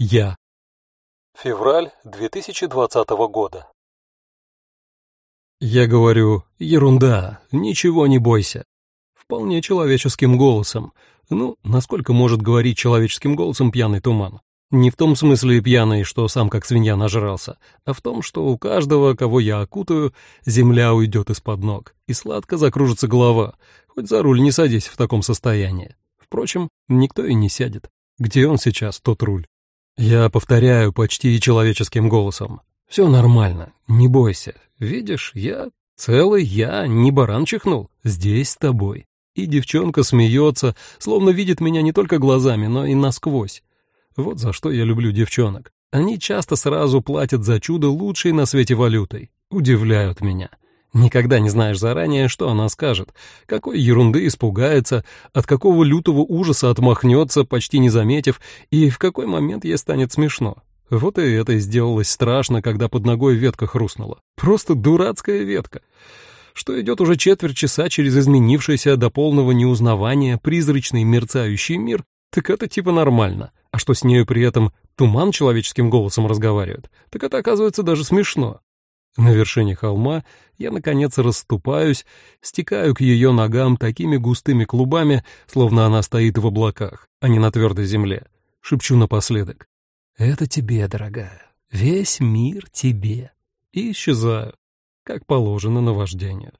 Я. Февраль 2020 года. Я говорю, ерунда, ничего не бойся. Вполне человеческим голосом. Ну, насколько может говорить человеческим голосом пьяный туман? Не в том смысле пьяный, что сам как свинья нажрался, а в том, что у каждого, кого я окутаю, земля уйдет из-под ног, и сладко закружится голова, хоть за руль не садись в таком состоянии. Впрочем, никто и не сядет. Где он сейчас, тот руль? Я повторяю почти человеческим голосом. «Все нормально, не бойся. Видишь, я целый, я не баран чихнул, здесь с тобой». И девчонка смеется, словно видит меня не только глазами, но и насквозь. Вот за что я люблю девчонок. Они часто сразу платят за чудо лучшей на свете валютой. Удивляют меня. Никогда не знаешь заранее, что она скажет, какой ерунды испугается, от какого лютого ужаса отмахнется, почти не заметив, и в какой момент ей станет смешно. Вот и это сделалось страшно, когда под ногой ветка хрустнула. Просто дурацкая ветка. Что идет уже четверть часа через изменившийся до полного неузнавания призрачный мерцающий мир, так это типа нормально. А что с нею при этом туман человеческим голосом разговаривает, так это оказывается даже смешно. На вершине холма я, наконец, расступаюсь, стекаю к ее ногам такими густыми клубами, словно она стоит в облаках, а не на твердой земле. Шепчу напоследок. «Это тебе, дорогая. Весь мир тебе». И исчезаю, как положено на вождение.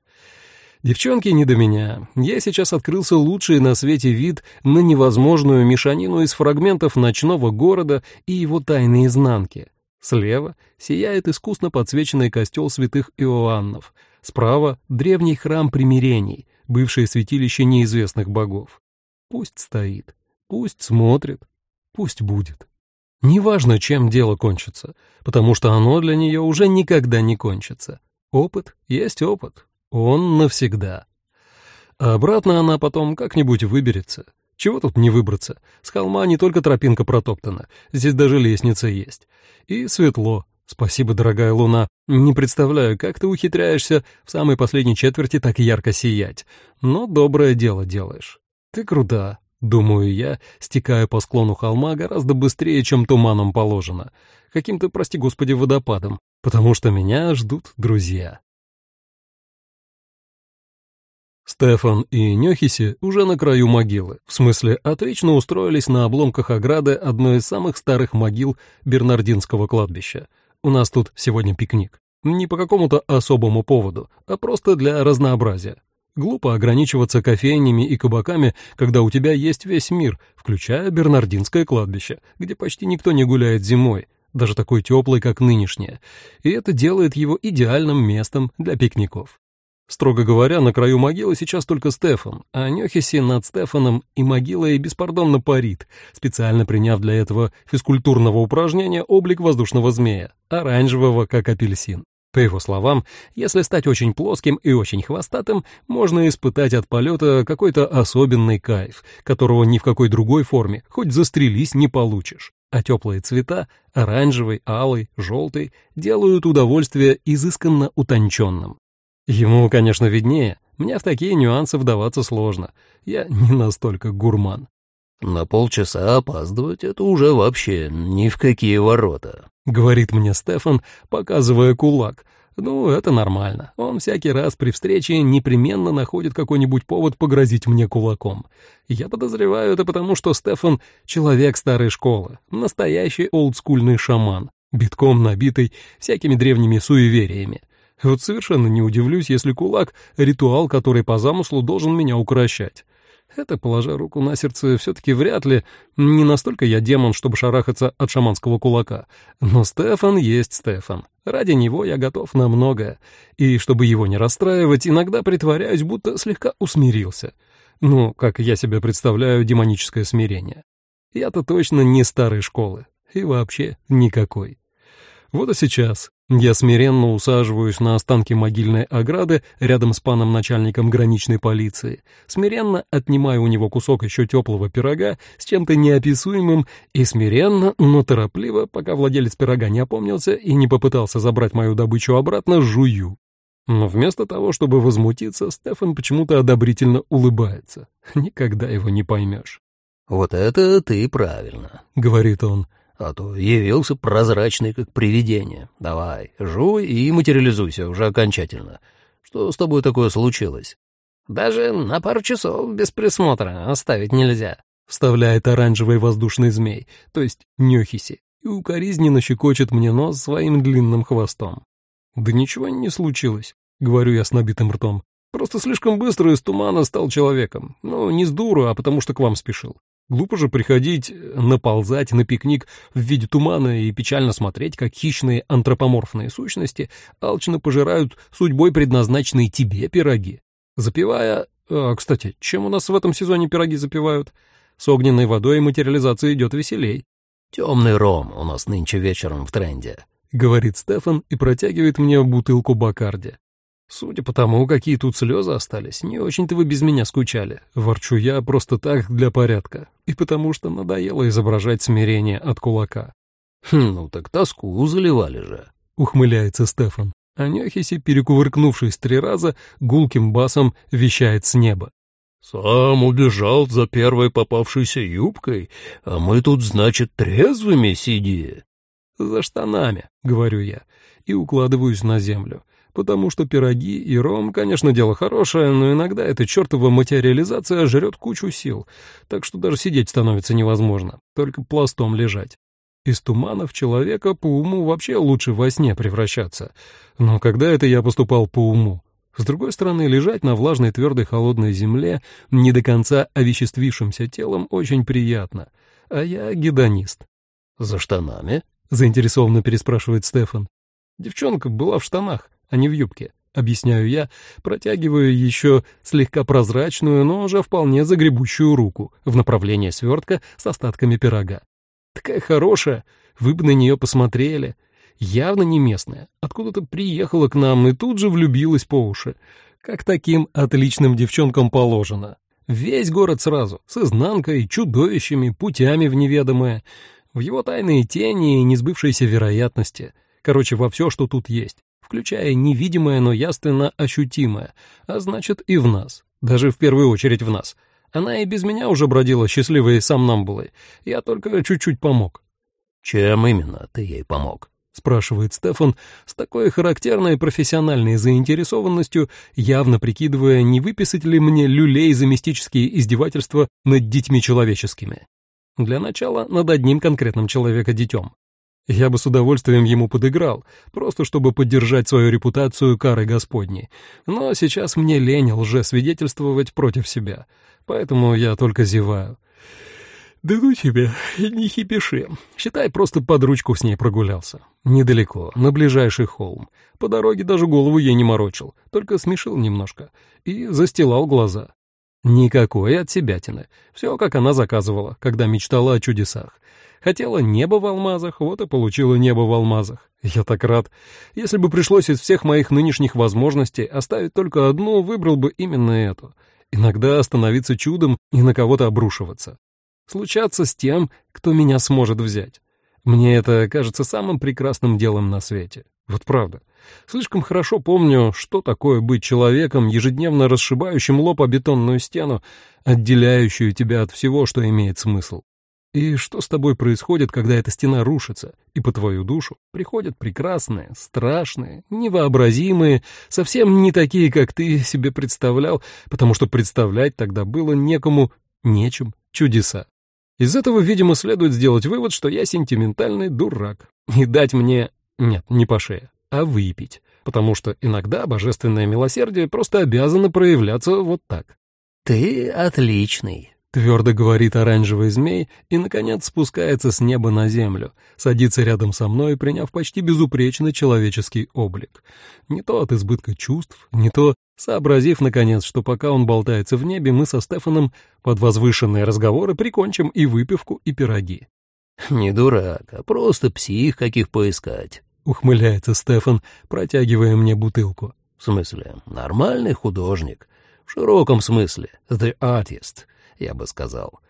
Девчонки не до меня. Я сейчас открылся лучший на свете вид на невозможную мешанину из фрагментов ночного города и его тайной изнанки — Слева сияет искусно подсвеченный костел святых Иоаннов, справа — древний храм примирений, бывшее святилище неизвестных богов. Пусть стоит, пусть смотрит, пусть будет. Неважно, чем дело кончится, потому что оно для нее уже никогда не кончится. Опыт есть опыт, он навсегда. А обратно она потом как-нибудь выберется. Чего тут не выбраться? С холма не только тропинка протоптана, здесь даже лестница есть. И светло. Спасибо, дорогая луна. Не представляю, как ты ухитряешься в самой последней четверти так ярко сиять. Но доброе дело делаешь. Ты крута, думаю я, стекая по склону холма гораздо быстрее, чем туманом положено. Каким-то, прости господи, водопадом. Потому что меня ждут друзья. Стефан и Нёхиси уже на краю могилы, в смысле отлично устроились на обломках ограды одной из самых старых могил Бернардинского кладбища. У нас тут сегодня пикник. Не по какому-то особому поводу, а просто для разнообразия. Глупо ограничиваться кофейнями и кабаками, когда у тебя есть весь мир, включая Бернардинское кладбище, где почти никто не гуляет зимой, даже такой теплый, как нынешнее, и это делает его идеальным местом для пикников. Строго говоря, на краю могилы сейчас только Стефан, а Нёхиси над Стефаном и могилой беспардонно парит, специально приняв для этого физкультурного упражнения облик воздушного змея, оранжевого, как апельсин. По его словам, если стать очень плоским и очень хвостатым, можно испытать от полета какой-то особенный кайф, которого ни в какой другой форме, хоть застрелись, не получишь. А теплые цвета — оранжевый, алый, желтый — делают удовольствие изысканно утонченным. Ему, конечно, виднее. Мне в такие нюансы вдаваться сложно. Я не настолько гурман. «На полчаса опаздывать — это уже вообще ни в какие ворота», — говорит мне Стефан, показывая кулак. «Ну, это нормально. Он всякий раз при встрече непременно находит какой-нибудь повод погрозить мне кулаком. Я подозреваю это потому, что Стефан — человек старой школы, настоящий олдскульный шаман, битком набитый всякими древними суевериями. Вот совершенно не удивлюсь, если кулак — ритуал, который по замыслу должен меня укращать. Это, положа руку на сердце, все-таки вряд ли. Не настолько я демон, чтобы шарахаться от шаманского кулака. Но Стефан есть Стефан. Ради него я готов на многое. И чтобы его не расстраивать, иногда притворяюсь, будто слегка усмирился. Ну, как я себе представляю демоническое смирение. Я-то точно не старой школы. И вообще никакой. Вот и сейчас я смиренно усаживаюсь на останки могильной ограды рядом с паном начальником граничной полиции, смиренно отнимаю у него кусок еще теплого пирога с чем-то неописуемым и смиренно, но торопливо, пока владелец пирога не опомнился и не попытался забрать мою добычу обратно, жую. Но вместо того, чтобы возмутиться, Стефан почему-то одобрительно улыбается. Никогда его не поймешь. «Вот это ты правильно», — говорит он. А то явился прозрачный, как привидение. Давай, жуй и материализуйся уже окончательно. Что с тобой такое случилось?» «Даже на пару часов без присмотра оставить нельзя», — вставляет оранжевый воздушный змей, то есть Нёхиси, и укоризненно щекочет мне нос своим длинным хвостом. «Да ничего не случилось», — говорю я с набитым ртом. «Просто слишком быстро из тумана стал человеком. Ну, не с дуру, а потому что к вам спешил. Глупо же приходить, наползать на пикник в виде тумана и печально смотреть, как хищные антропоморфные сущности алчно пожирают судьбой предназначенные тебе пироги. Запивая... А, кстати, чем у нас в этом сезоне пироги запивают? С огненной водой материализация идет веселей. «Темный ром у нас нынче вечером в тренде», — говорит Стефан и протягивает мне бутылку Бакарди. Судя по тому, какие тут слезы остались, не очень-то вы без меня скучали. Ворчу я просто так для порядка. И потому что надоело изображать смирение от кулака. «Хм, ну так тоску заливали же», — ухмыляется Стефан. А Нехиси, перекувыркнувшись три раза, гулким басом вещает с неба. «Сам убежал за первой попавшейся юбкой, а мы тут, значит, трезвыми сиди». «За штанами», — говорю я, и укладываюсь на землю потому что пироги и ром, конечно, дело хорошее, но иногда эта чертова материализация жрет кучу сил, так что даже сидеть становится невозможно, только пластом лежать. Из туманов человека по уму вообще лучше во сне превращаться. Но когда это я поступал по уму? С другой стороны, лежать на влажной твердой холодной земле, не до конца овеществившимся телом, очень приятно. А я гедонист. «За штанами?» — заинтересованно переспрашивает Стефан. Девчонка была в штанах а не в юбке, объясняю я, протягиваю еще слегка прозрачную, но уже вполне загребущую руку в направлении свертка с остатками пирога. Такая хорошая, вы бы на нее посмотрели. Явно не местная, откуда-то приехала к нам и тут же влюбилась по уши. Как таким отличным девчонкам положено. Весь город сразу, с изнанкой, чудовищами, путями в неведомое, в его тайные тени и несбывшиеся вероятности. Короче, во все, что тут есть включая невидимое, но яственно ощутимое, а значит и в нас, даже в первую очередь в нас. Она и без меня уже бродила счастливой сомнамбулой, я только чуть-чуть помог. «Чем именно ты ей помог?» — спрашивает Стефан с такой характерной профессиональной заинтересованностью, явно прикидывая, не выписать ли мне люлей за мистические издевательства над детьми человеческими. Для начала над одним конкретным человека-детем. Я бы с удовольствием ему подыграл, просто чтобы поддержать свою репутацию карой Господней. Но сейчас мне лень лжесвидетельствовать против себя, поэтому я только зеваю. «Да ну тебе, не хипиши. Считай, просто под ручку с ней прогулялся. Недалеко, на ближайший холм. По дороге даже голову ей не морочил, только смешил немножко и застилал глаза. Никакой от себятины. Все, как она заказывала, когда мечтала о чудесах. Хотела небо в алмазах, вот и получила небо в алмазах. Я так рад. Если бы пришлось из всех моих нынешних возможностей оставить только одну, выбрал бы именно эту. Иногда становиться чудом и на кого-то обрушиваться. Случаться с тем, кто меня сможет взять. Мне это кажется самым прекрасным делом на свете. Вот правда. Слишком хорошо помню, что такое быть человеком, ежедневно расшибающим лоб о бетонную стену, отделяющую тебя от всего, что имеет смысл. И что с тобой происходит, когда эта стена рушится, и по твою душу приходят прекрасные, страшные, невообразимые, совсем не такие, как ты себе представлял, потому что представлять тогда было некому, нечем, чудеса. Из этого, видимо, следует сделать вывод, что я сентиментальный дурак, и дать мне, нет, не по шее, а выпить, потому что иногда божественное милосердие просто обязано проявляться вот так. «Ты отличный», — твердо говорит оранжевый змей и, наконец, спускается с неба на землю, садится рядом со мной, приняв почти безупречный человеческий облик. Не то от избытка чувств, не то сообразив, наконец, что пока он болтается в небе, мы со Стефаном под возвышенные разговоры прикончим и выпивку, и пироги. «Не дурак, а просто псих каких поискать», — ухмыляется Стефан, протягивая мне бутылку. «В смысле, нормальный художник. В широком смысле, the artist» я бы сказал.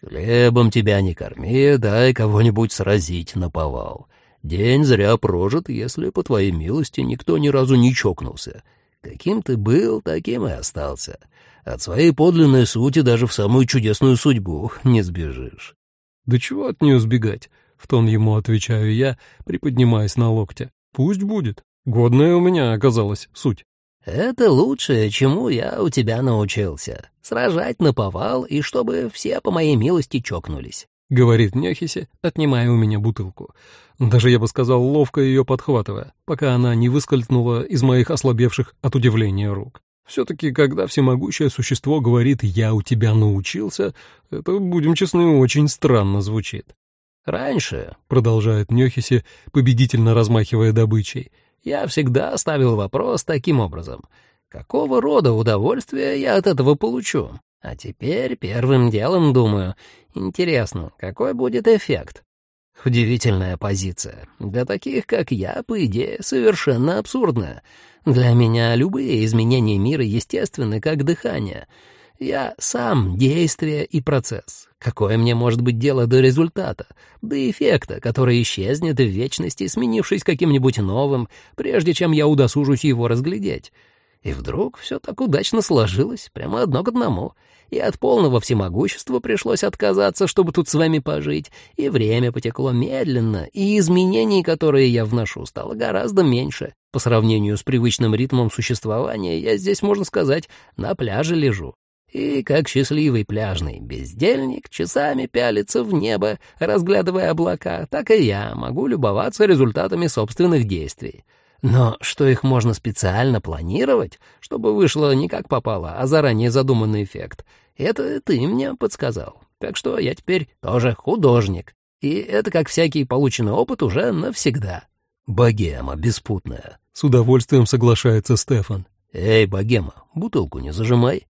«Хлебом тебя не корми, дай кого-нибудь сразить на повал. День зря прожит, если, по твоей милости, никто ни разу не чокнулся. Каким ты был, таким и остался. От своей подлинной сути даже в самую чудесную судьбу не сбежишь». «Да чего от нее сбегать? В тон ему отвечаю я, приподнимаясь на локте. Пусть будет. Годная у меня оказалась суть. «Это лучшее, чему я у тебя научился. Сражать на повал, и чтобы все по моей милости чокнулись», — говорит Нехиси, отнимая у меня бутылку. Даже, я бы сказал, ловко ее подхватывая, пока она не выскользнула из моих ослабевших от удивления рук. Все-таки, когда всемогущее существо говорит «я у тебя научился», это, будем честны, очень странно звучит. «Раньше», — продолжает Нехиси, победительно размахивая добычей, — я всегда ставил вопрос таким образом. Какого рода удовольствие я от этого получу? А теперь первым делом думаю, интересно, какой будет эффект? Удивительная позиция. Для таких, как я, по идее, совершенно абсурдная. Для меня любые изменения мира естественны, как дыхание — я сам действие и процесс. Какое мне может быть дело до результата, до эффекта, который исчезнет в вечности, сменившись каким-нибудь новым, прежде чем я удосужусь его разглядеть? И вдруг все так удачно сложилось, прямо одно к одному. И от полного всемогущества пришлось отказаться, чтобы тут с вами пожить, и время потекло медленно, и изменений, которые я вношу, стало гораздо меньше. По сравнению с привычным ритмом существования я здесь, можно сказать, на пляже лежу. И, как счастливый пляжный бездельник, часами пялится в небо, разглядывая облака, так и я могу любоваться результатами собственных действий. Но что их можно специально планировать, чтобы вышло не как попало, а заранее задуманный эффект, это ты мне подсказал. Так что я теперь тоже художник. И это, как всякий полученный опыт, уже навсегда. Богема беспутная. С удовольствием соглашается Стефан. Эй, богема, бутылку не зажимай.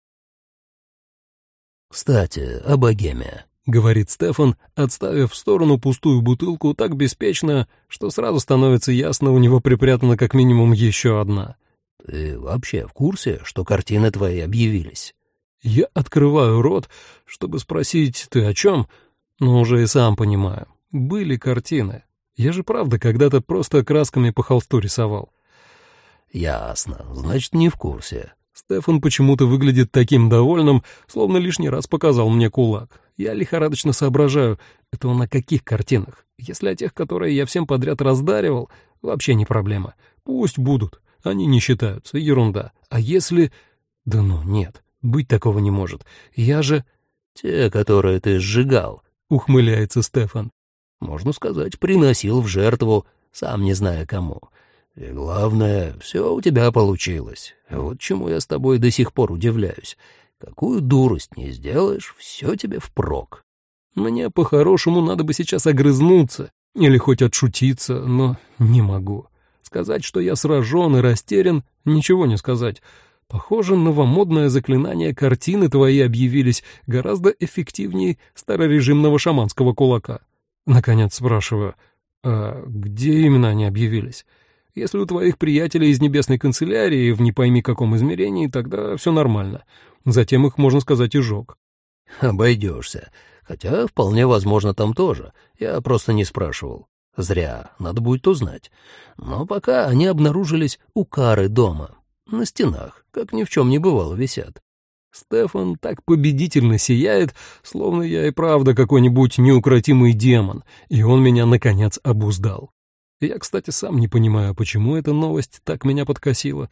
«Кстати, о богеме», — говорит Стефан, отставив в сторону пустую бутылку так беспечно, что сразу становится ясно, у него припрятана как минимум еще одна. «Ты вообще в курсе, что картины твои объявились?» Я открываю рот, чтобы спросить, ты о чем, но уже и сам понимаю. Были картины. Я же правда когда-то просто красками по холсту рисовал. «Ясно. Значит, не в курсе. Стефан почему-то выглядит таким довольным, словно лишний раз показал мне кулак. Я лихорадочно соображаю, это он на каких картинах? Если о тех, которые я всем подряд раздаривал, вообще не проблема. Пусть будут, они не считаются, ерунда. А если... Да ну, нет, быть такого не может. Я же... Те, которые ты сжигал, ухмыляется Стефан. Можно сказать, приносил в жертву, сам не зная кому. И главное, все у тебя получилось. Вот чему я с тобой до сих пор удивляюсь. Какую дурость не сделаешь, все тебе впрок. Мне по-хорошему надо бы сейчас огрызнуться или хоть отшутиться, но не могу. Сказать, что я сражен и растерян, ничего не сказать. Похоже, новомодное заклинание картины твои объявились гораздо эффективнее старорежимного шаманского кулака. Наконец спрашиваю, а где именно они объявились? Если у твоих приятелей из небесной канцелярии в не пойми каком измерении, тогда все нормально. Затем их, можно сказать, изжег. Обойдешься. Хотя вполне возможно там тоже. Я просто не спрашивал. Зря, надо будет узнать. Но пока они обнаружились у Кары дома. На стенах, как ни в чем не бывало, висят. Стефан так победительно сияет, словно я и правда какой-нибудь неукротимый демон, и он меня, наконец, обуздал. Я, кстати, сам не понимаю, почему эта новость так меня подкосила.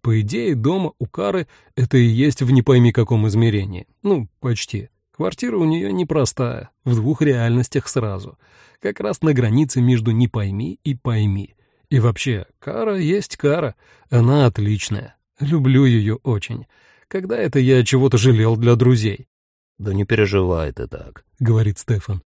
По идее, дома у Кары это и есть в не пойми каком измерении. Ну, почти. Квартира у нее непростая, в двух реальностях сразу. Как раз на границе между «не пойми» и «пойми». И вообще, Кара есть Кара. Она отличная. Люблю ее очень. Когда это я чего-то жалел для друзей? «Да не переживай ты так», — говорит Стефан.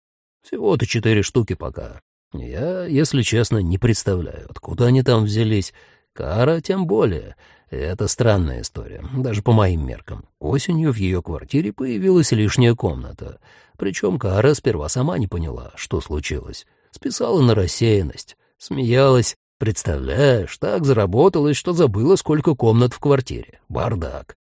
«Всего-то четыре штуки пока. Я, если честно, не представляю, откуда они там взялись. Кара тем более. Это странная история, даже по моим меркам. Осенью в ее квартире появилась лишняя комната. Причем Кара сперва сама не поняла, что случилось. Списала на рассеянность. Смеялась. Представляешь, так заработалась, что забыла, сколько комнат в квартире. Бардак.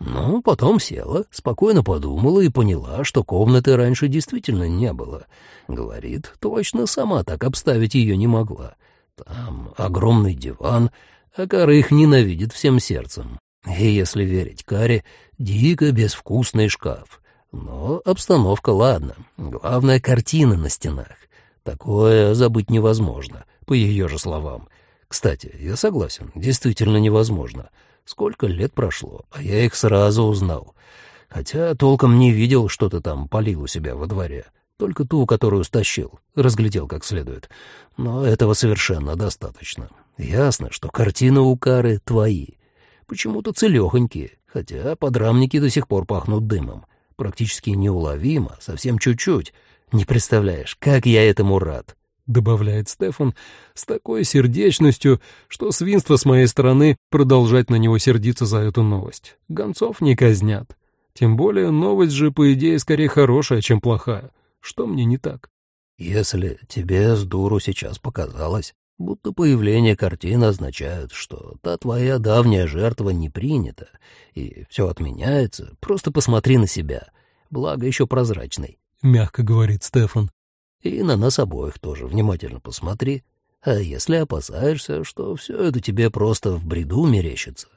Ну, потом села, спокойно подумала и поняла, что комнаты раньше действительно не было. Говорит, точно сама так обставить ее не могла. Там огромный диван, а Кара их ненавидит всем сердцем. И, если верить Каре, дико безвкусный шкаф. Но обстановка ладно. Главная — картина на стенах. Такое забыть невозможно, по ее же словам. Кстати, я согласен, действительно невозможно. Сколько лет прошло, а я их сразу узнал. Хотя толком не видел, что ты там полил у себя во дворе. Только ту, которую стащил, разглядел как следует. Но этого совершенно достаточно. Ясно, что картины у Кары твои. Почему-то целехонькие, хотя подрамники до сих пор пахнут дымом. Практически неуловимо, совсем чуть-чуть. Не представляешь, как я этому рад. Добавляет Стефан с такой сердечностью, что свинство с моей стороны продолжать на него сердиться за эту новость. Гонцов не казнят. Тем более новость же, по идее, скорее хорошая, чем плохая. Что мне не так? Если тебе с дуру сейчас показалось, будто появление картины означает, что та твоя давняя жертва не принята, и все отменяется, просто посмотри на себя, благо еще прозрачный. — мягко говорит Стефан. И на нас обоих тоже внимательно посмотри. А если опасаешься, что все это тебе просто в бреду мерещится,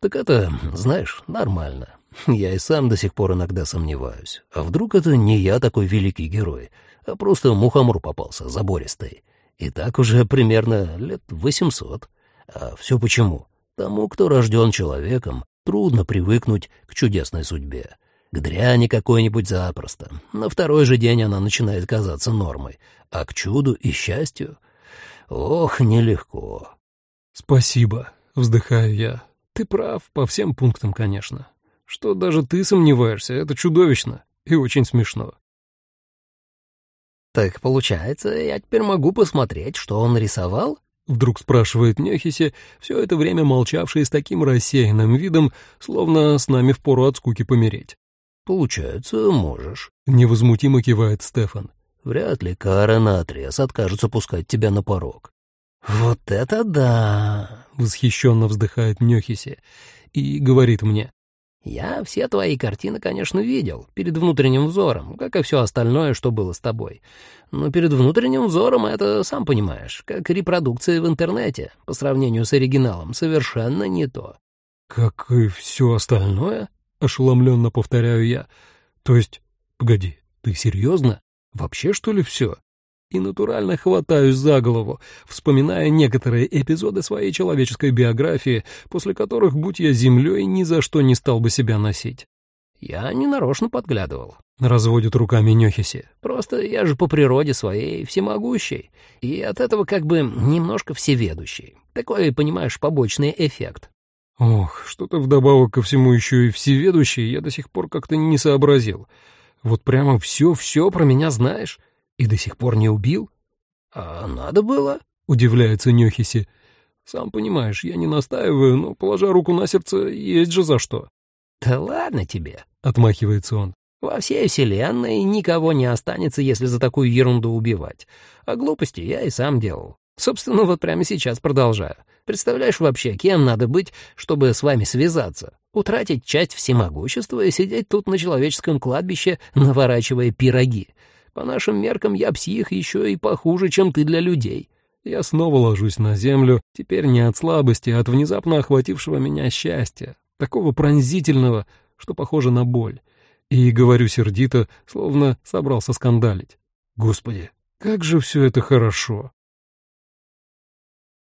так это, знаешь, нормально. Я и сам до сих пор иногда сомневаюсь. А вдруг это не я такой великий герой, а просто мухомор попался, забористый. И так уже примерно лет восемьсот. А все почему? Тому, кто рожден человеком, трудно привыкнуть к чудесной судьбе. К дряни какой-нибудь запросто. На второй же день она начинает казаться нормой. А к чуду и счастью? Ох, нелегко. «Спасибо», — вздыхаю я. «Ты прав, по всем пунктам, конечно. Что даже ты сомневаешься, это чудовищно и очень смешно. «Так получается, я теперь могу посмотреть, что он рисовал?» Вдруг спрашивает Нехиси, все это время молчавший с таким рассеянным видом, словно с нами впору от скуки помереть. «Получается, можешь», — невозмутимо кивает Стефан. «Вряд ли Кара наотрез откажется пускать тебя на порог». «Вот это да!» — восхищенно вздыхает Нехиси и говорит мне. Я все твои картины, конечно, видел, перед внутренним взором, как и все остальное, что было с тобой. Но перед внутренним взором это, сам понимаешь, как репродукция в интернете, по сравнению с оригиналом, совершенно не то. «Как и все остальное?» — ошеломленно повторяю я. «То есть, погоди, ты серьезно? Вообще, что ли, все?» и натурально хватаюсь за голову, вспоминая некоторые эпизоды своей человеческой биографии, после которых, будь я землей, ни за что не стал бы себя носить. «Я не нарочно подглядывал», — разводит руками Нехиси. «Просто я же по природе своей всемогущий, и от этого как бы немножко всеведущий. Такой, понимаешь, побочный эффект». Ох, что-то вдобавок ко всему еще и всеведущий я до сих пор как-то не сообразил. Вот прямо все-все про меня знаешь. И до сих пор не убил? А надо было? Удивляется Нёхиси. Сам понимаешь, я не настаиваю, но, положа руку на сердце, есть же за что. Да ладно тебе, отмахивается он. Во всей вселенной никого не останется, если за такую ерунду убивать. А глупости я и сам делал. Собственно, вот прямо сейчас продолжаю. Представляешь вообще, кем надо быть, чтобы с вами связаться? Утратить часть всемогущества и сидеть тут на человеческом кладбище, наворачивая пироги. По нашим меркам я псих еще и похуже, чем ты для людей. Я снова ложусь на землю, теперь не от слабости, а от внезапно охватившего меня счастья, такого пронзительного, что похоже на боль. И говорю сердито, словно собрался скандалить. Господи, как же все это хорошо!